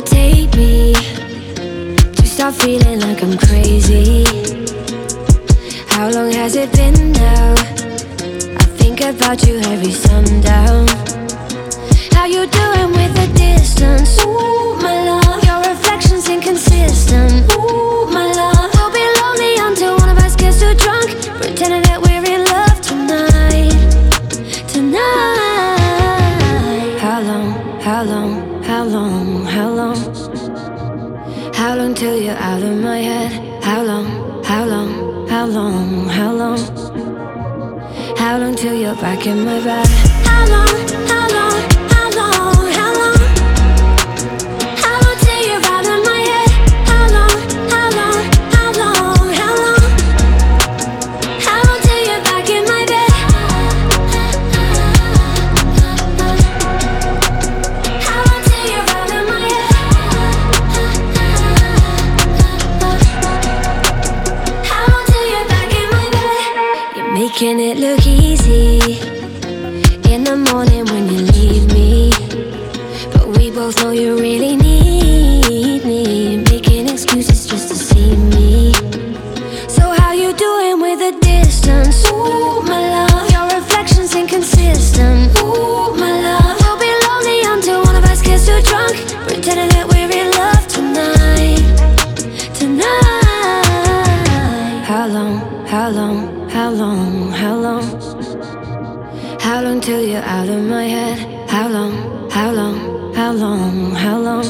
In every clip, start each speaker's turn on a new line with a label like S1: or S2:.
S1: take me to stop feeling like I'm crazy? How long has it been now? I think about you every sundown. How you doing with the distance? How long? How long? How long? How long till you're out of my head? How long? How long? How long? How long? How long till you're back in my bed? How long? Bed? It look easy in the morning when you leave me. But we both know you really need me. Making excuses just to see me. So how you doing with the distance? Ooh, my love. Your reflection's inconsistent. Ooh, my love. We'll be lonely until one of us gets too drunk, pretending that we're How long? How long? How long? How long till you're out of my head? How long? How long? How long? How long?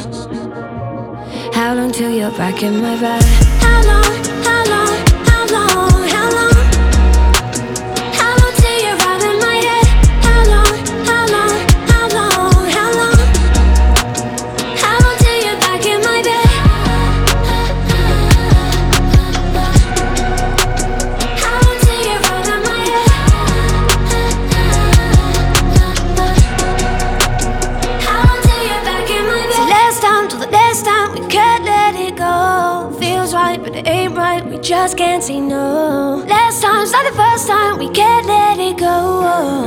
S1: How long till you're back in my bed? How long? How long? But it ain't right. We just can't say no. Last time's not the first time. We can't let it go.